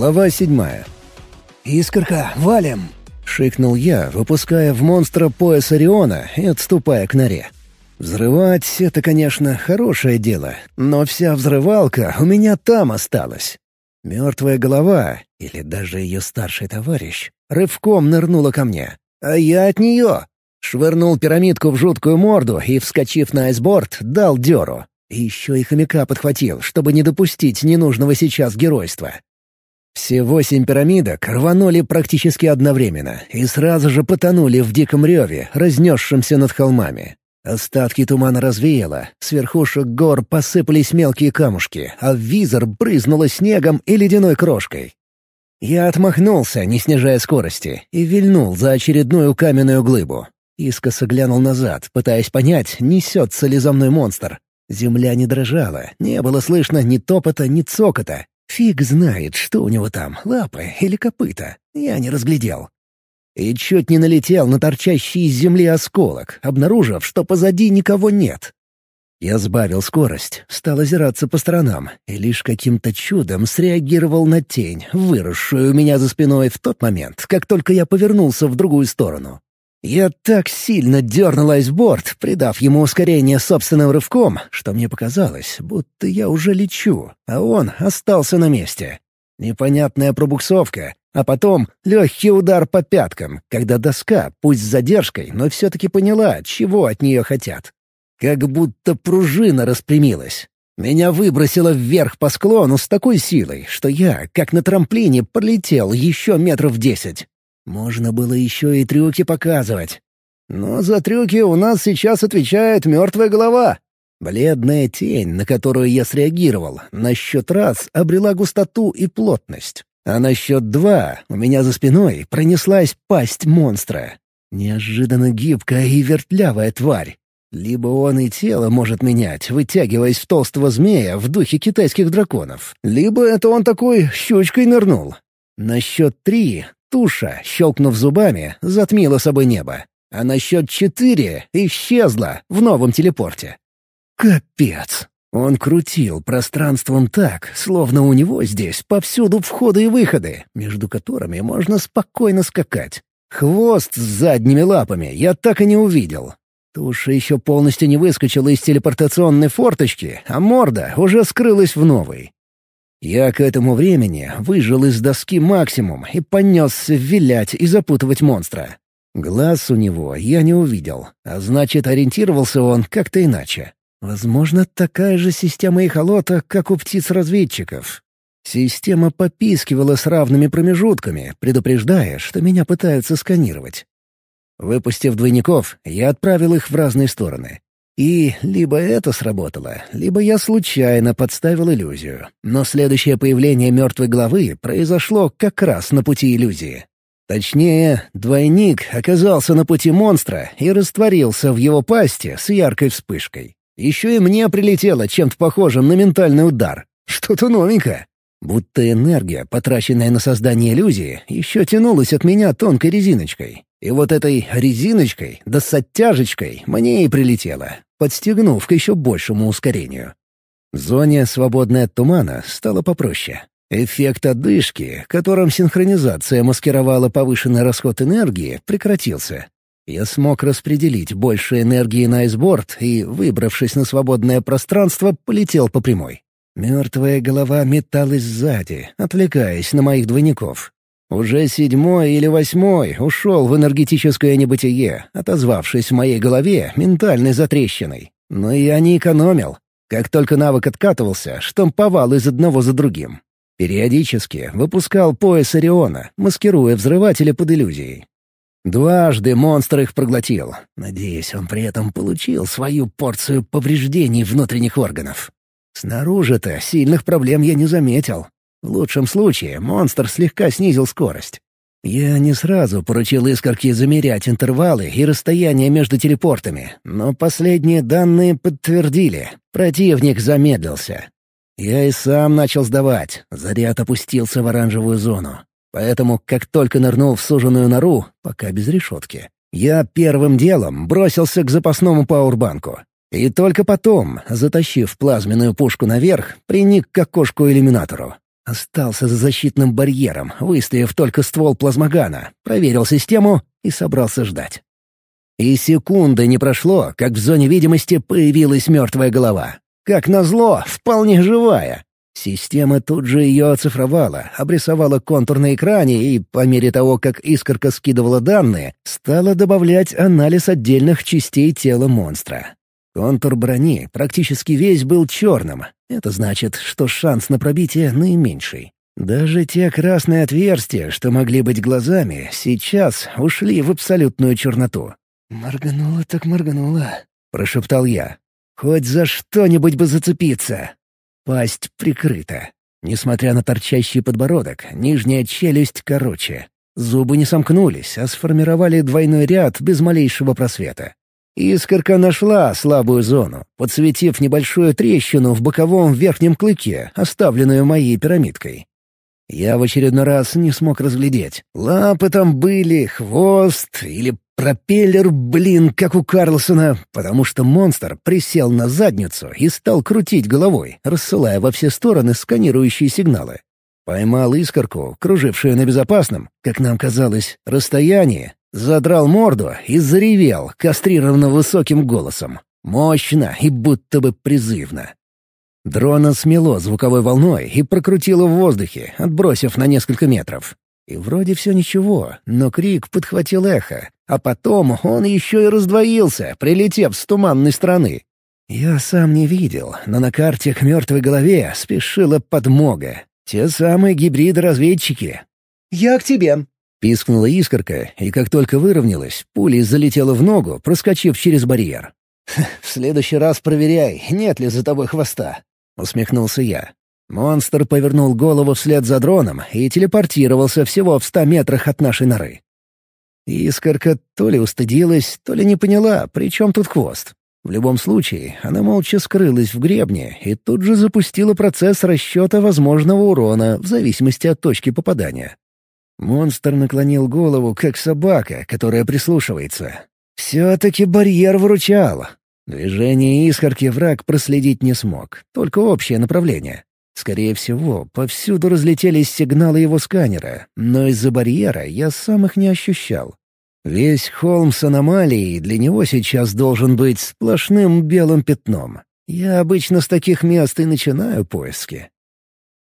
Глава седьмая. «Искорка, валим!» — шикнул я, выпуская в монстра пояс Ориона и отступая к норе. Взрывать — это, конечно, хорошее дело, но вся взрывалка у меня там осталась. Мертвая голова, или даже ее старший товарищ, рывком нырнула ко мне. А я от нее. Швырнул пирамидку в жуткую морду и, вскочив на айсборд, дал дёру. Еще и хомяка подхватил, чтобы не допустить ненужного сейчас геройства. Все восемь пирамидок рванули практически одновременно и сразу же потонули в диком реве, разнесшемся над холмами. Остатки тумана развеяло, с верхушек гор посыпались мелкие камушки, а в визор брызнуло снегом и ледяной крошкой. Я отмахнулся, не снижая скорости, и вильнул за очередную каменную глыбу. Искоса глянул назад, пытаясь понять, несется ли за мной монстр. Земля не дрожала, не было слышно ни топота, ни цокота. Фиг знает, что у него там, лапы или копыта. Я не разглядел. И чуть не налетел на торчащий из земли осколок, обнаружив, что позади никого нет. Я сбавил скорость, стал озираться по сторонам и лишь каким-то чудом среагировал на тень, выросшую у меня за спиной в тот момент, как только я повернулся в другую сторону. Я так сильно дернул айсборд, придав ему ускорение собственным рывком, что мне показалось, будто я уже лечу, а он остался на месте. Непонятная пробуксовка, а потом легкий удар по пяткам, когда доска, пусть с задержкой, но все-таки поняла, чего от нее хотят. Как будто пружина распрямилась. Меня выбросило вверх по склону с такой силой, что я, как на трамплине, пролетел еще метров десять. Можно было еще и трюки показывать. Но за трюки у нас сейчас отвечает мертвая голова. Бледная тень, на которую я среагировал, на счет раз обрела густоту и плотность. А на счет два у меня за спиной пронеслась пасть монстра. Неожиданно гибкая и вертлявая тварь. Либо он и тело может менять, вытягиваясь в толстого змея в духе китайских драконов, либо это он такой щучкой нырнул. На счет три Туша, щелкнув зубами, затмила собой небо. А на счет четыре исчезла в новом телепорте. Капец! Он крутил пространством так, словно у него здесь повсюду входы и выходы, между которыми можно спокойно скакать. Хвост с задними лапами я так и не увидел. Туша еще полностью не выскочила из телепортационной форточки, а морда уже скрылась в новой. Я к этому времени выжил из доски максимум и понесся вилять и запутывать монстра. Глаз у него я не увидел, а значит, ориентировался он как-то иначе. Возможно, такая же система эхолота, как у птиц-разведчиков. Система попискивала с равными промежутками, предупреждая, что меня пытаются сканировать. Выпустив двойников, я отправил их в разные стороны. И либо это сработало, либо я случайно подставил иллюзию. Но следующее появление мертвой главы произошло как раз на пути иллюзии. Точнее, двойник оказался на пути монстра и растворился в его пасти с яркой вспышкой. Еще и мне прилетело чем-то похожим на ментальный удар. Что-то новенькое. Будто энергия, потраченная на создание иллюзии, еще тянулась от меня тонкой резиночкой. И вот этой резиночкой, да с оттяжечкой, мне и прилетело подстегнув к еще большему ускорению. В зоне, свободной от тумана, стало попроще. Эффект одышки, которым синхронизация маскировала повышенный расход энергии, прекратился. Я смог распределить больше энергии на айсборд и, выбравшись на свободное пространство, полетел по прямой. Мертвая голова металась сзади, отвлекаясь на моих двойников. Уже седьмой или восьмой ушел в энергетическое небытие, отозвавшись в моей голове ментальной затрещиной. Но я не экономил. Как только навык откатывался, штамповал из одного за другим. Периодически выпускал пояс Ориона, маскируя взрывателя под иллюзией. Дважды монстр их проглотил. Надеюсь, он при этом получил свою порцию повреждений внутренних органов. Снаружи-то сильных проблем я не заметил. В лучшем случае монстр слегка снизил скорость. Я не сразу поручил искорке замерять интервалы и расстояние между телепортами, но последние данные подтвердили. Противник замедлился. Я и сам начал сдавать, заряд опустился в оранжевую зону. Поэтому, как только нырнул в суженую нору, пока без решетки, я первым делом бросился к запасному пауэрбанку. И только потом, затащив плазменную пушку наверх, приник к окошку-иллюминатору. Остался за защитным барьером, выставив только ствол плазмогана, проверил систему и собрался ждать. И секунды не прошло, как в зоне видимости появилась мертвая голова. Как назло, вполне живая. Система тут же ее оцифровала, обрисовала контур на экране и, по мере того, как искорка скидывала данные, стала добавлять анализ отдельных частей тела монстра. Контур брони практически весь был черным. Это значит, что шанс на пробитие наименьший. Даже те красные отверстия, что могли быть глазами, сейчас ушли в абсолютную черноту. «Морганула так морганула», — прошептал я. «Хоть за что-нибудь бы зацепиться!» Пасть прикрыта. Несмотря на торчащий подбородок, нижняя челюсть короче. Зубы не сомкнулись, а сформировали двойной ряд без малейшего просвета. Искорка нашла слабую зону, подсветив небольшую трещину в боковом верхнем клыке, оставленную моей пирамидкой. Я в очередной раз не смог разглядеть, лапы там были, хвост или пропеллер, блин, как у Карлсона, потому что монстр присел на задницу и стал крутить головой, рассылая во все стороны сканирующие сигналы. Поймал искорку, кружившую на безопасном, как нам казалось, расстоянии, задрал морду и заревел, кастрированно высоким голосом. Мощно и будто бы призывно. Дрона смело звуковой волной и прокрутило в воздухе, отбросив на несколько метров. И вроде все ничего, но крик подхватил эхо, а потом он еще и раздвоился, прилетев с туманной стороны. Я сам не видел, но на карте к мертвой голове спешила подмога. Те самые гибриды-разведчики. «Я к тебе», — пискнула искорка, и как только выровнялась, пулей залетела в ногу, проскочив через барьер. «В следующий раз проверяй, нет ли за тобой хвоста», — усмехнулся я. Монстр повернул голову вслед за дроном и телепортировался всего в ста метрах от нашей норы. Искорка то ли устыдилась, то ли не поняла, при чем тут хвост. В любом случае, она молча скрылась в гребне и тут же запустила процесс расчета возможного урона в зависимости от точки попадания. Монстр наклонил голову, как собака, которая прислушивается. Все-таки барьер выручал. Движение искорки враг проследить не смог, только общее направление. Скорее всего, повсюду разлетелись сигналы его сканера, но из-за барьера я сам их не ощущал. Весь холм с аномалией для него сейчас должен быть сплошным белым пятном. Я обычно с таких мест и начинаю поиски.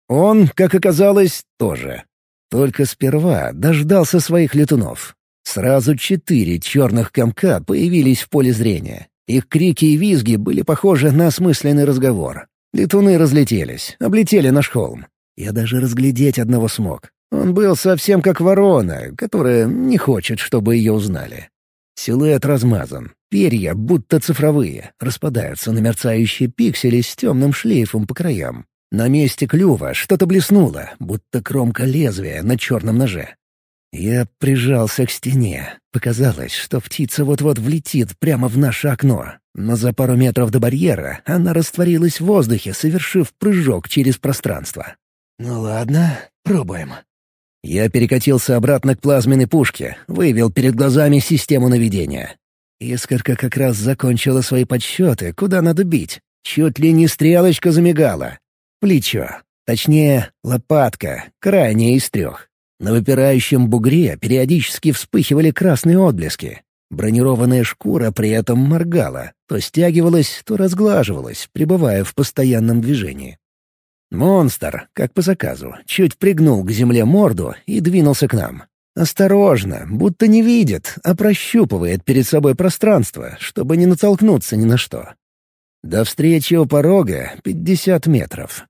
Он, как оказалось, тоже. Только сперва дождался своих летунов. Сразу четыре черных комка появились в поле зрения. Их крики и визги были похожи на осмысленный разговор. Летуны разлетелись, облетели наш холм. Я даже разглядеть одного смог. Он был совсем как ворона, которая не хочет, чтобы ее узнали. Силуэт размазан. Перья, будто цифровые, распадаются на мерцающие пиксели с темным шлейфом по краям. На месте клюва что-то блеснуло, будто кромка лезвия на черном ноже. Я прижался к стене. Показалось, что птица вот-вот влетит прямо в наше окно. Но за пару метров до барьера она растворилась в воздухе, совершив прыжок через пространство. «Ну ладно, пробуем». Я перекатился обратно к плазменной пушке, вывел перед глазами систему наведения. Искорка как раз закончила свои подсчеты, куда надо бить. Чуть ли не стрелочка замигала. Плечо. Точнее, лопатка, крайняя из трех. На выпирающем бугре периодически вспыхивали красные отблески. Бронированная шкура при этом моргала, то стягивалась, то разглаживалась, пребывая в постоянном движении. Монстр, как по заказу, чуть пригнул к земле морду и двинулся к нам. Осторожно, будто не видит, а прощупывает перед собой пространство, чтобы не натолкнуться ни на что. До встречи у порога — пятьдесят метров.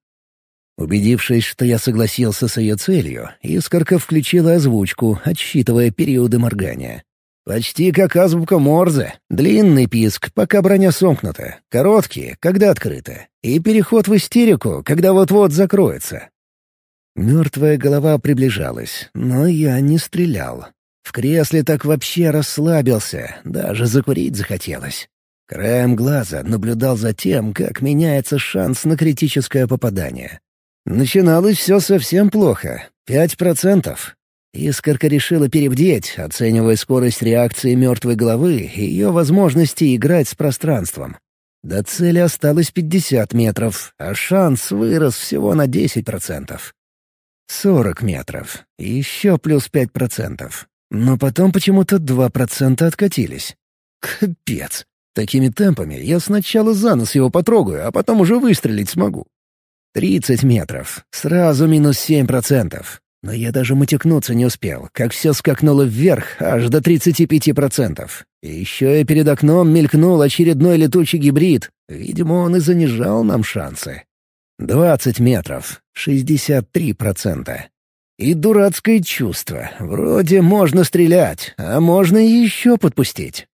Убедившись, что я согласился с ее целью, Искорка включила озвучку, отсчитывая периоды моргания. Почти как азбука Морзе. Длинный писк, пока броня сомкнута. Короткий, когда открыта. И переход в истерику, когда вот-вот закроется. Мертвая голова приближалась, но я не стрелял. В кресле так вообще расслабился, даже закурить захотелось. Краем глаза наблюдал за тем, как меняется шанс на критическое попадание. Начиналось все совсем плохо. Пять процентов. Искорка решила перебдеть, оценивая скорость реакции мертвой головы и ее возможности играть с пространством. До цели осталось 50 метров, а шанс вырос всего на 10%. Сорок метров. И еще плюс пять процентов. Но потом почему-то два процента откатились. Капец. Такими темпами я сначала за нос его потрогаю, а потом уже выстрелить смогу. Тридцать метров. Сразу минус семь процентов. Но я даже матекнуться не успел, как все скакнуло вверх аж до 35%. И еще и перед окном мелькнул очередной летучий гибрид. Видимо, он и занижал нам шансы. 20 метров, 63%. И дурацкое чувство. Вроде можно стрелять, а можно еще подпустить.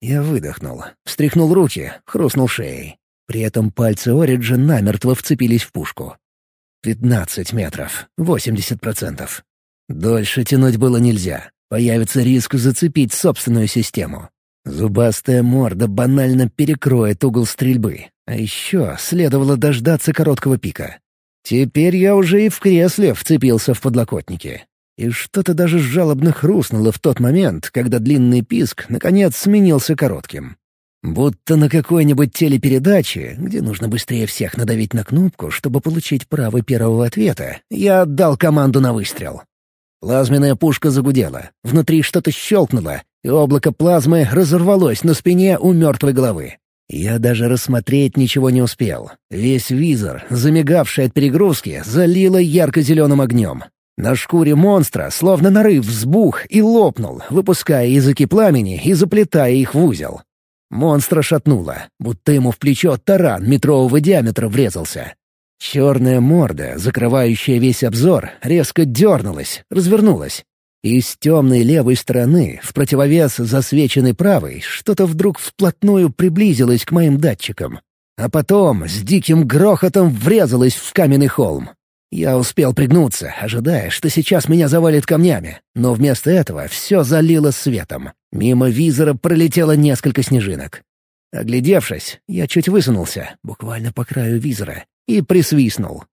Я выдохнул, встряхнул руки, хрустнул шеей. При этом пальцы Ориджа намертво вцепились в пушку. Пятнадцать метров. восемьдесят процентов. Дольше тянуть было нельзя. Появится риск зацепить собственную систему. Зубастая морда банально перекроет угол стрельбы. А еще следовало дождаться короткого пика. Теперь я уже и в кресле вцепился в подлокотники. И что-то даже жалобно хрустнуло в тот момент, когда длинный писк, наконец, сменился коротким. Будто на какой-нибудь телепередаче, где нужно быстрее всех надавить на кнопку, чтобы получить право первого ответа, я отдал команду на выстрел. Плазменная пушка загудела, внутри что-то щелкнуло, и облако плазмы разорвалось на спине у мертвой головы. Я даже рассмотреть ничего не успел. Весь визор, замигавший от перегрузки, залило ярко-зеленым огнем. На шкуре монстра словно нарыв взбух и лопнул, выпуская языки пламени и заплетая их в узел. Монстра шатнуло, будто ему в плечо таран метрового диаметра врезался. Черная морда, закрывающая весь обзор, резко дернулась, развернулась. И с темной левой стороны, в противовес засвеченной правой, что-то вдруг вплотную приблизилось к моим датчикам. А потом с диким грохотом врезалось в каменный холм. Я успел пригнуться, ожидая, что сейчас меня завалит камнями, но вместо этого все залило светом. Мимо визора пролетело несколько снежинок. Оглядевшись, я чуть высунулся, буквально по краю визора, и присвистнул.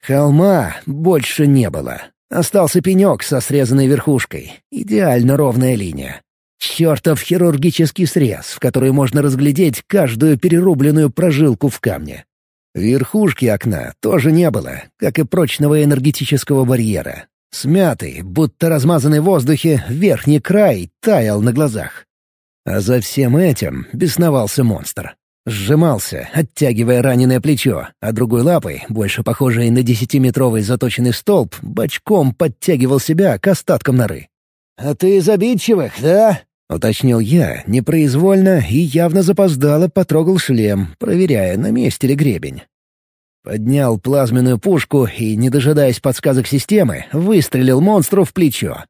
Холма больше не было. Остался пенек со срезанной верхушкой. Идеально ровная линия. Чертов хирургический срез, в который можно разглядеть каждую перерубленную прожилку в камне. Верхушки окна тоже не было, как и прочного энергетического барьера. Смятый, будто размазанный в воздухе, верхний край таял на глазах. А за всем этим бесновался монстр. Сжимался, оттягивая раненое плечо, а другой лапой, больше похожей на десятиметровый заточенный столб, бочком подтягивал себя к остаткам норы. «А ты из обидчивых, да?» — уточнил я, непроизвольно и явно запоздало потрогал шлем, проверяя, на месте ли гребень. Поднял плазменную пушку и, не дожидаясь подсказок системы, выстрелил монстру в плечо.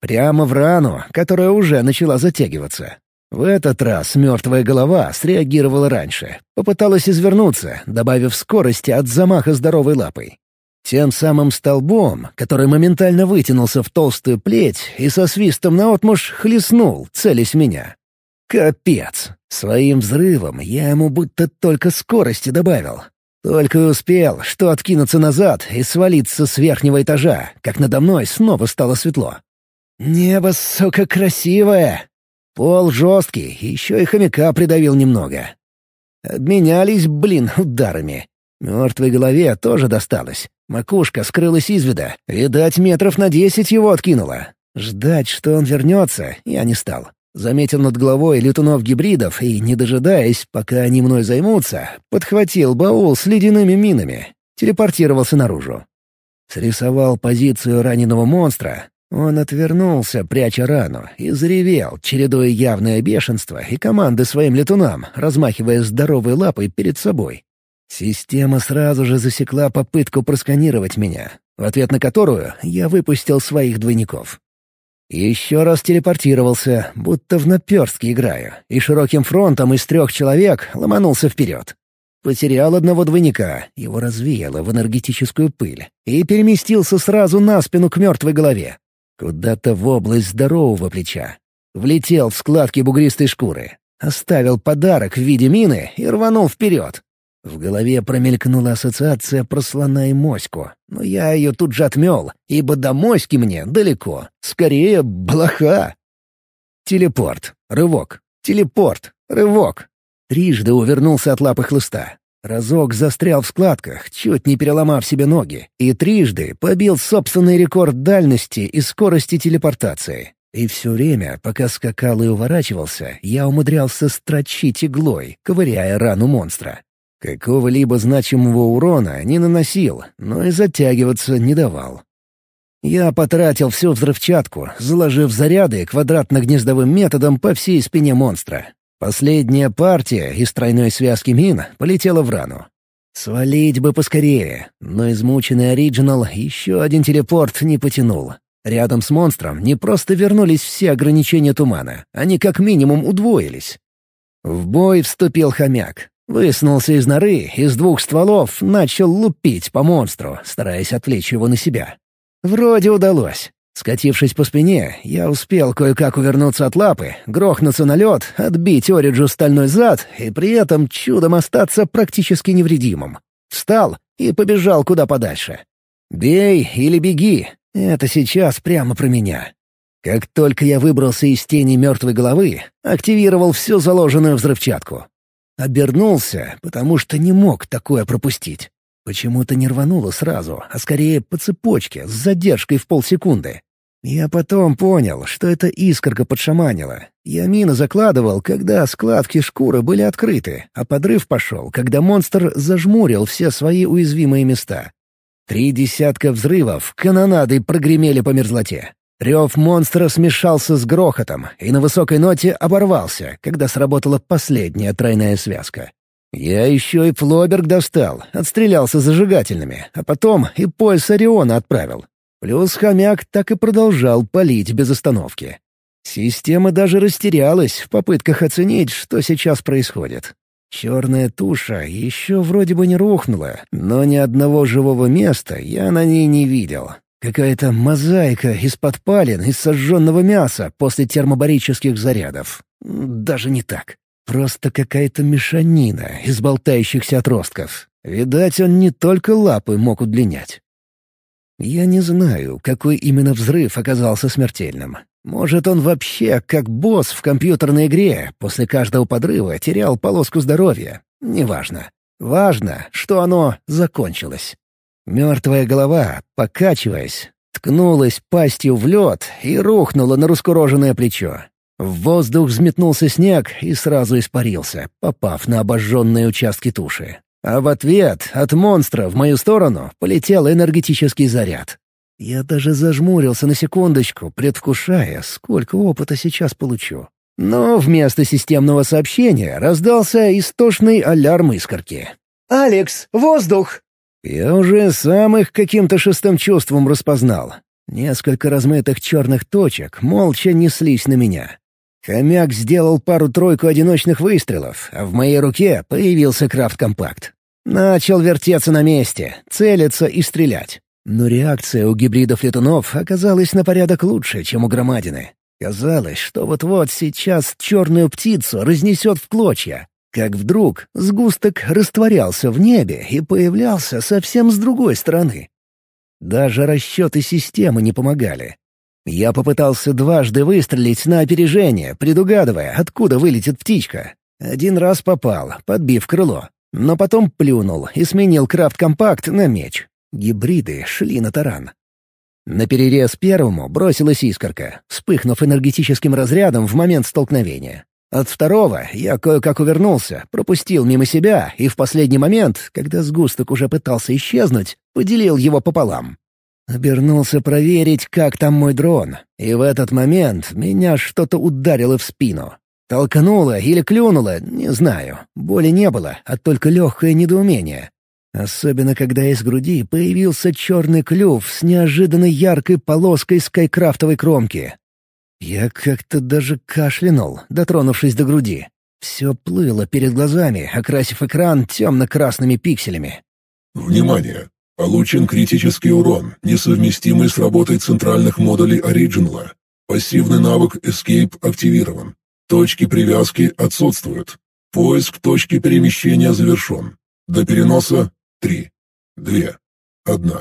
Прямо в рану, которая уже начала затягиваться. В этот раз мертвая голова среагировала раньше, попыталась извернуться, добавив скорости от замаха здоровой лапой. Тем самым столбом, который моментально вытянулся в толстую плеть и со свистом наотмашь хлестнул, целясь меня. Капец! Своим взрывом я ему будто только скорости добавил. Только и успел, что откинуться назад и свалиться с верхнего этажа, как надо мной снова стало светло. Небо, сука, красивое! Пол жесткий, еще и хомяка придавил немного. Обменялись, блин, ударами. Мертвой голове тоже досталось. Макушка скрылась из вида. Видать, метров на десять его откинуло. Ждать, что он вернется, я не стал. Заметил над головой летунов-гибридов и, не дожидаясь, пока они мной займутся, подхватил баул с ледяными минами, телепортировался наружу. Срисовал позицию раненого монстра. Он отвернулся, пряча рану, и заревел, чередуя явное бешенство и команды своим летунам, размахивая здоровой лапой перед собой. Система сразу же засекла попытку просканировать меня, в ответ на которую я выпустил своих двойников. Еще раз телепортировался, будто в наперстке играю, и широким фронтом из трех человек ломанулся вперед. Потерял одного двойника, его развеяло в энергетическую пыль, и переместился сразу на спину к мертвой голове. Куда-то в область здорового плеча. Влетел в складки бугристой шкуры. Оставил подарок в виде мины и рванул вперед. В голове промелькнула ассоциация про слона и моську, но я ее тут же отмел, ибо до моськи мне далеко. Скорее, блоха. Телепорт. Рывок. Телепорт. Рывок. Трижды увернулся от лапы хлыста. Разок застрял в складках, чуть не переломав себе ноги, и трижды побил собственный рекорд дальности и скорости телепортации. И все время, пока скакал и уворачивался, я умудрялся строчить иглой, ковыряя рану монстра. Какого-либо значимого урона не наносил, но и затягиваться не давал. Я потратил всю взрывчатку, заложив заряды квадратно-гнездовым методом по всей спине монстра. Последняя партия из тройной связки мин полетела в рану. Свалить бы поскорее, но измученный Оригинал еще один телепорт не потянул. Рядом с монстром не просто вернулись все ограничения тумана, они как минимум удвоились. В бой вступил хомяк. Высунулся из норы, из двух стволов начал лупить по монстру, стараясь отвлечь его на себя. Вроде удалось. Скатившись по спине, я успел кое-как увернуться от лапы, грохнуться на лед, отбить Ориджу стальной зад и при этом чудом остаться практически невредимым. Встал и побежал куда подальше. «Бей или беги» — это сейчас прямо про меня. Как только я выбрался из тени мертвой головы, активировал всю заложенную взрывчатку. Обернулся, потому что не мог такое пропустить. Почему-то не рвануло сразу, а скорее по цепочке, с задержкой в полсекунды. Я потом понял, что это искорка подшаманила. Я мины закладывал, когда складки шкуры были открыты, а подрыв пошел, когда монстр зажмурил все свои уязвимые места. Три десятка взрывов канонадой прогремели по мерзлоте. Рев монстра смешался с грохотом и на высокой ноте оборвался, когда сработала последняя тройная связка. Я еще и Флоберг достал, отстрелялся зажигательными, а потом и пояс Ориона отправил. Плюс хомяк так и продолжал палить без остановки. Система даже растерялась в попытках оценить, что сейчас происходит. Черная туша еще вроде бы не рухнула, но ни одного живого места я на ней не видел. Какая-то мозаика из подпалин из сожженного мяса после термобарических зарядов. Даже не так. Просто какая-то мешанина из болтающихся отростков. Видать, он не только лапы мог удлинять. Я не знаю, какой именно взрыв оказался смертельным. Может, он вообще, как босс в компьютерной игре, после каждого подрыва терял полоску здоровья. Неважно. Важно, что оно закончилось. Мертвая голова, покачиваясь, ткнулась пастью в лед и рухнула на раскуроженное плечо. В воздух взметнулся снег и сразу испарился, попав на обожженные участки туши. А в ответ от монстра в мою сторону полетел энергетический заряд. Я даже зажмурился на секундочку, предвкушая, сколько опыта сейчас получу. Но вместо системного сообщения раздался истошный алярм искорки. «Алекс, воздух!» Я уже сам их каким-то шестым чувством распознал. Несколько размытых черных точек молча неслись на меня. Хомяк сделал пару-тройку одиночных выстрелов, а в моей руке появился крафт-компакт. Начал вертеться на месте, целиться и стрелять. Но реакция у гибридов-летунов оказалась на порядок лучше, чем у громадины. Казалось, что вот-вот сейчас черную птицу разнесет в клочья. Как вдруг сгусток растворялся в небе и появлялся совсем с другой стороны. Даже расчеты системы не помогали. Я попытался дважды выстрелить на опережение, предугадывая, откуда вылетит птичка. Один раз попал, подбив крыло. Но потом плюнул и сменил крафт-компакт на меч. Гибриды шли на таран. На перерез первому бросилась искорка, вспыхнув энергетическим разрядом в момент столкновения. От второго я кое-как увернулся, пропустил мимо себя и в последний момент, когда сгусток уже пытался исчезнуть, поделил его пополам. Обернулся проверить, как там мой дрон, и в этот момент меня что-то ударило в спину. Толкнуло или клюнуло, не знаю. Боли не было, а только легкое недоумение. Особенно, когда из груди появился черный клюв с неожиданно яркой полоской скайкрафтовой кромки. Я как-то даже кашлянул, дотронувшись до груди. Все плыло перед глазами, окрасив экран темно-красными пикселями. «Внимание! Получен критический урон, несовместимый с работой центральных модулей Оригинала. Пассивный навык Escape активирован. Точки привязки отсутствуют. Поиск точки перемещения завершен. До переноса 3, 2, 1.